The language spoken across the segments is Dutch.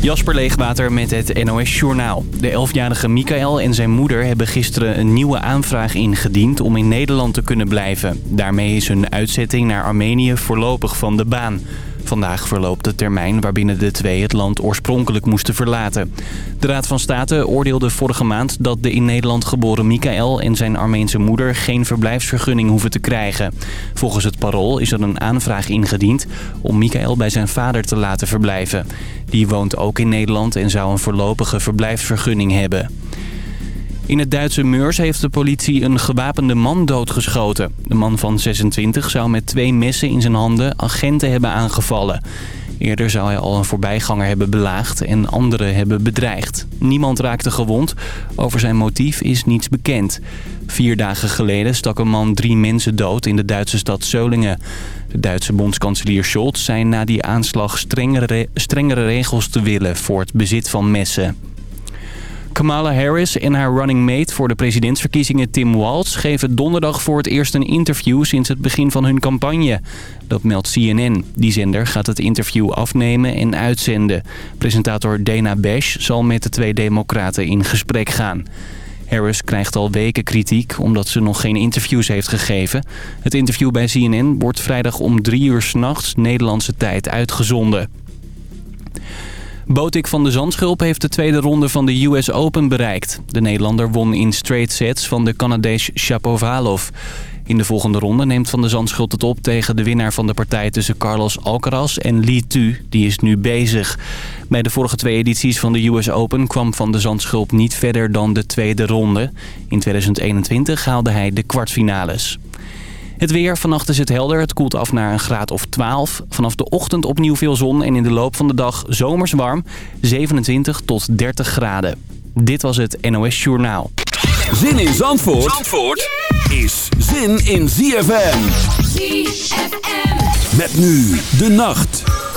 Jasper Leegwater met het NOS Journaal. De 11-jarige Michael en zijn moeder hebben gisteren een nieuwe aanvraag ingediend om in Nederland te kunnen blijven. Daarmee is hun uitzetting naar Armenië voorlopig van de baan. Vandaag verloopt de termijn waarbinnen de twee het land oorspronkelijk moesten verlaten. De Raad van State oordeelde vorige maand dat de in Nederland geboren Michael en zijn Armeense moeder geen verblijfsvergunning hoeven te krijgen. Volgens het parool is er een aanvraag ingediend om Michael bij zijn vader te laten verblijven. Die woont ook in Nederland en zou een voorlopige verblijfsvergunning hebben. In het Duitse Meurs heeft de politie een gewapende man doodgeschoten. De man van 26 zou met twee messen in zijn handen agenten hebben aangevallen. Eerder zou hij al een voorbijganger hebben belaagd en anderen hebben bedreigd. Niemand raakte gewond. Over zijn motief is niets bekend. Vier dagen geleden stak een man drie mensen dood in de Duitse stad Solingen. De Duitse bondskanselier Scholz zei na die aanslag strengere, strengere regels te willen voor het bezit van messen. Kamala Harris en haar running mate voor de presidentsverkiezingen Tim Walz... geven donderdag voor het eerst een interview sinds het begin van hun campagne. Dat meldt CNN. Die zender gaat het interview afnemen en uitzenden. Presentator Dana Bash zal met de twee democraten in gesprek gaan. Harris krijgt al weken kritiek omdat ze nog geen interviews heeft gegeven. Het interview bij CNN wordt vrijdag om drie uur s'nachts Nederlandse tijd uitgezonden. Botik van de Zandschulp heeft de tweede ronde van de US Open bereikt. De Nederlander won in straight sets van de Canadees Shapovalov. In de volgende ronde neemt Van de Zandschulp het op tegen de winnaar van de partij tussen Carlos Alcaraz en Li Tu. Die is nu bezig. Bij de vorige twee edities van de US Open kwam Van de Zandschulp niet verder dan de tweede ronde. In 2021 haalde hij de kwartfinales. Het weer, vannacht is het helder. Het koelt af naar een graad of 12. Vanaf de ochtend opnieuw veel zon en in de loop van de dag zomers warm. 27 tot 30 graden. Dit was het NOS Journaal. Zin in Zandvoort, Zandvoort is zin in ZFM. ZFM. Met nu de nacht.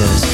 places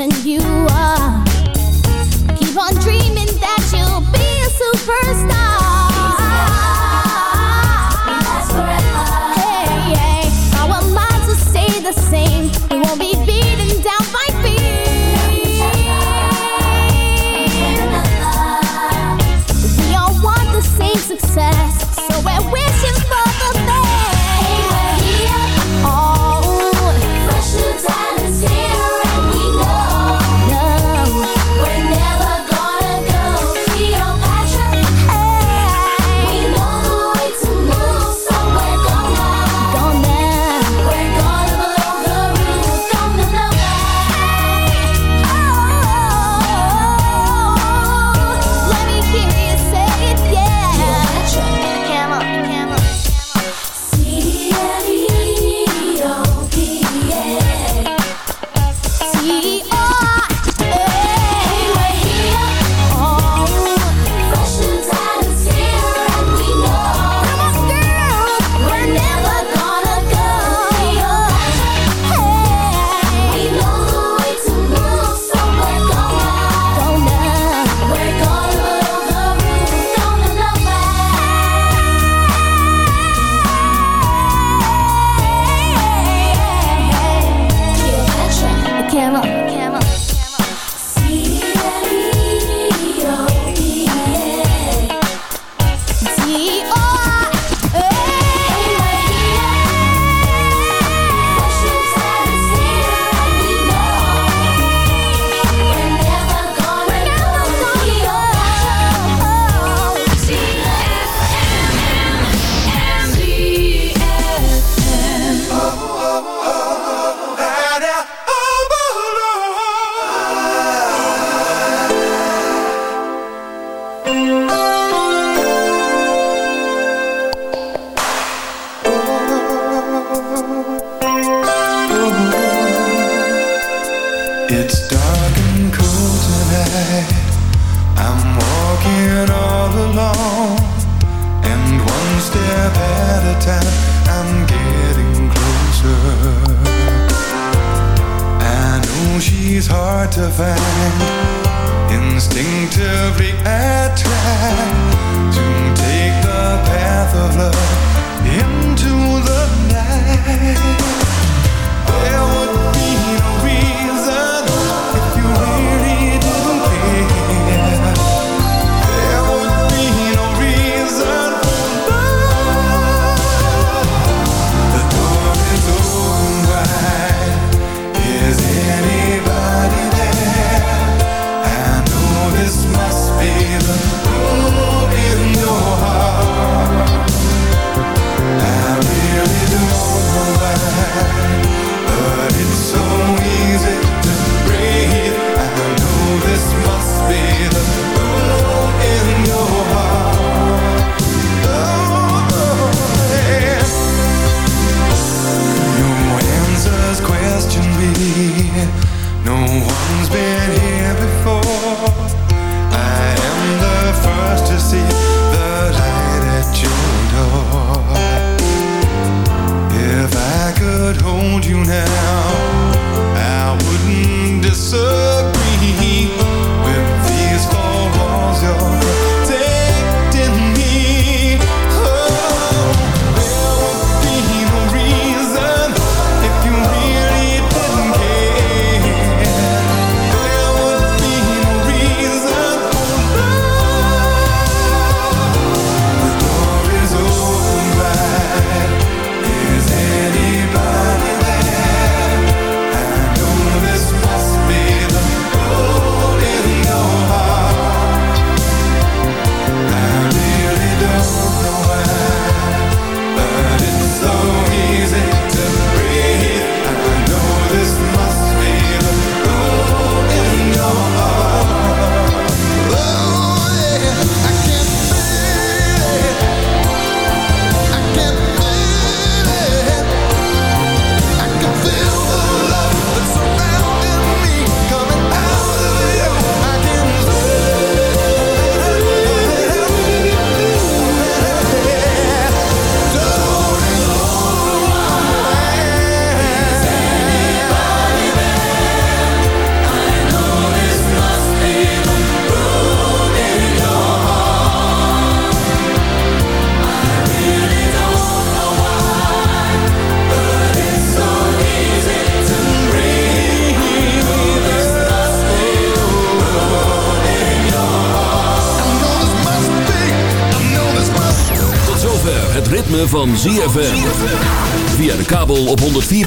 and you.